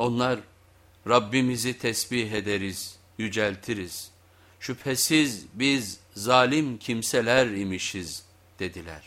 Onlar Rabbimizi tesbih ederiz, yüceltiriz. Şüphesiz biz zalim kimseler imişiz dediler.